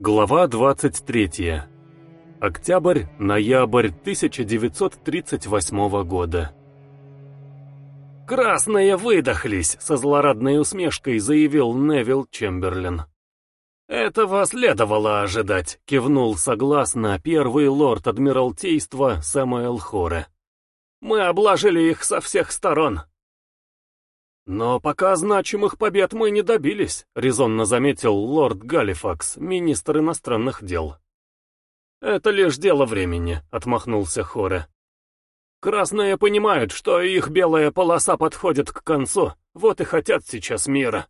Глава 23. Октябрь-ноябрь 1938 года. «Красные выдохлись!» — со злорадной усмешкой заявил Невил Чемберлин. «Этого следовало ожидать», — кивнул согласно первый лорд Адмиралтейства Самуэл Хоре. «Мы обложили их со всех сторон, «Но пока значимых побед мы не добились», — резонно заметил лорд Галифакс, министр иностранных дел. «Это лишь дело времени», — отмахнулся Хоре. «Красные понимают, что их белая полоса подходит к концу, вот и хотят сейчас мира.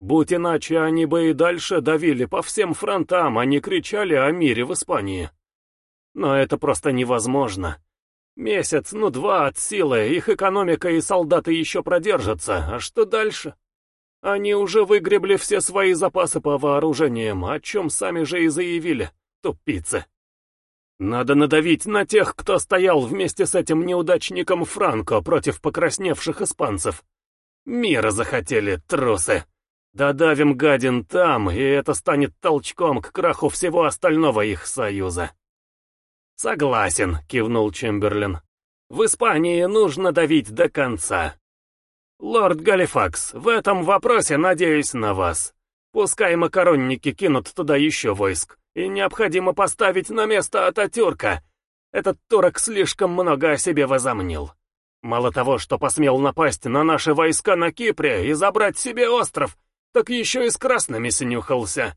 Будь иначе, они бы и дальше давили по всем фронтам, а не кричали о мире в Испании. Но это просто невозможно. Месяц, ну два от силы, их экономика и солдаты еще продержатся, а что дальше? Они уже выгребли все свои запасы по вооружениям, о чем сами же и заявили, тупицы. Надо надавить на тех, кто стоял вместе с этим неудачником Франко против покрасневших испанцев. Мира захотели, трусы. Додавим гадин там, и это станет толчком к краху всего остального их союза. «Согласен», — кивнул Чемберлин. «В Испании нужно давить до конца. Лорд Галифакс, в этом вопросе надеюсь на вас. Пускай макаронники кинут туда еще войск, и необходимо поставить на место Ататюрка. Этот турок слишком много о себе возомнил. Мало того, что посмел напасть на наши войска на Кипре и забрать себе остров, так еще и с красными снюхался.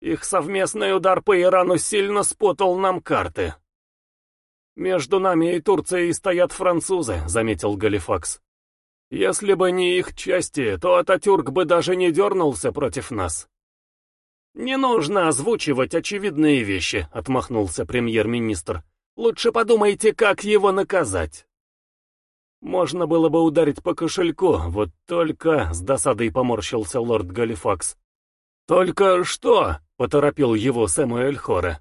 Их совместный удар по Ирану сильно спутал нам карты. «Между нами и Турцией стоят французы», — заметил Галифакс. «Если бы не их части, то Ататюрк бы даже не дернулся против нас». «Не нужно озвучивать очевидные вещи», — отмахнулся премьер-министр. «Лучше подумайте, как его наказать». Можно было бы ударить по кошельку, вот только, — с досадой поморщился лорд Галифакс. «Только что?» — поторопил его Сэмуэль Хоре.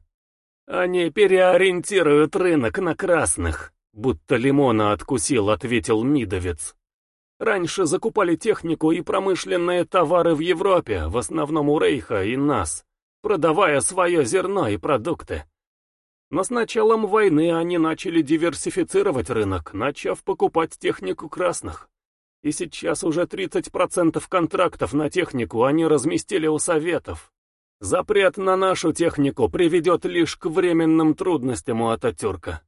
«Они переориентируют рынок на красных», — будто лимона откусил, ответил Мидовец. «Раньше закупали технику и промышленные товары в Европе, в основном у Рейха и нас, продавая свое зерно и продукты. Но с началом войны они начали диверсифицировать рынок, начав покупать технику красных. И сейчас уже 30% контрактов на технику они разместили у Советов. Запрет на нашу технику приведет лишь к временным трудностям у Ататюрка.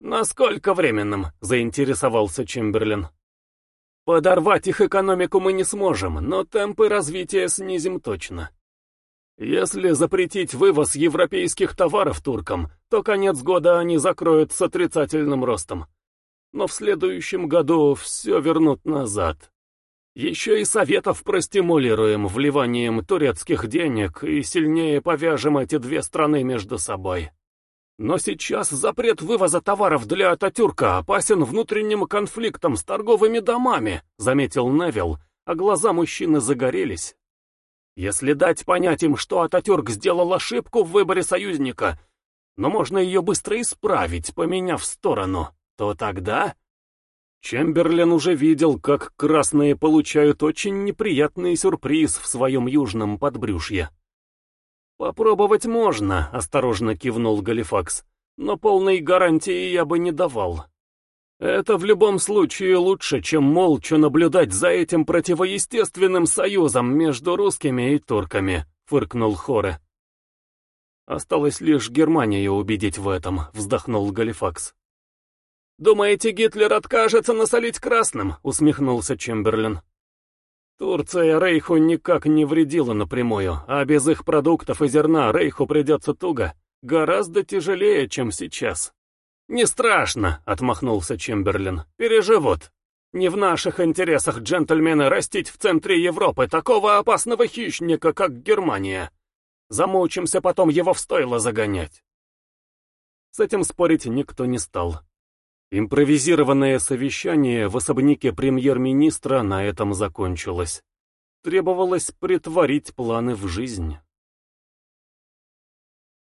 «Насколько временным?» — заинтересовался Чемберлин. «Подорвать их экономику мы не сможем, но темпы развития снизим точно. Если запретить вывоз европейских товаров туркам, то конец года они закроют с отрицательным ростом. Но в следующем году все вернут назад. Еще и Советов простимулируем вливанием турецких денег и сильнее повяжем эти две страны между собой. Но сейчас запрет вывоза товаров для Ататюрка опасен внутренним конфликтом с торговыми домами, заметил Невил, а глаза мужчины загорелись. Если дать понять им, что Ататюрк сделал ошибку в выборе союзника, но можно ее быстро исправить, поменяв сторону, то тогда Чемберлен уже видел, как красные получают очень неприятный сюрприз в своем южном подбрюшье. «Попробовать можно», — осторожно кивнул Галифакс, «но полной гарантии я бы не давал. Это в любом случае лучше, чем молча наблюдать за этим противоестественным союзом между русскими и турками», — фыркнул Хоре. «Осталось лишь Германию убедить в этом», — вздохнул Галифакс. «Думаете, Гитлер откажется насолить красным?» — усмехнулся Чемберлин. Турция Рейху никак не вредила напрямую, а без их продуктов и зерна Рейху придется туго, гораздо тяжелее, чем сейчас. «Не страшно», — отмахнулся Чемберлин, — «переживут. Не в наших интересах, джентльмены, растить в центре Европы такого опасного хищника, как Германия. Замучимся потом его в стойло загонять». С этим спорить никто не стал. Импровизированное совещание в особняке премьер-министра на этом закончилось. Требовалось притворить планы в жизнь.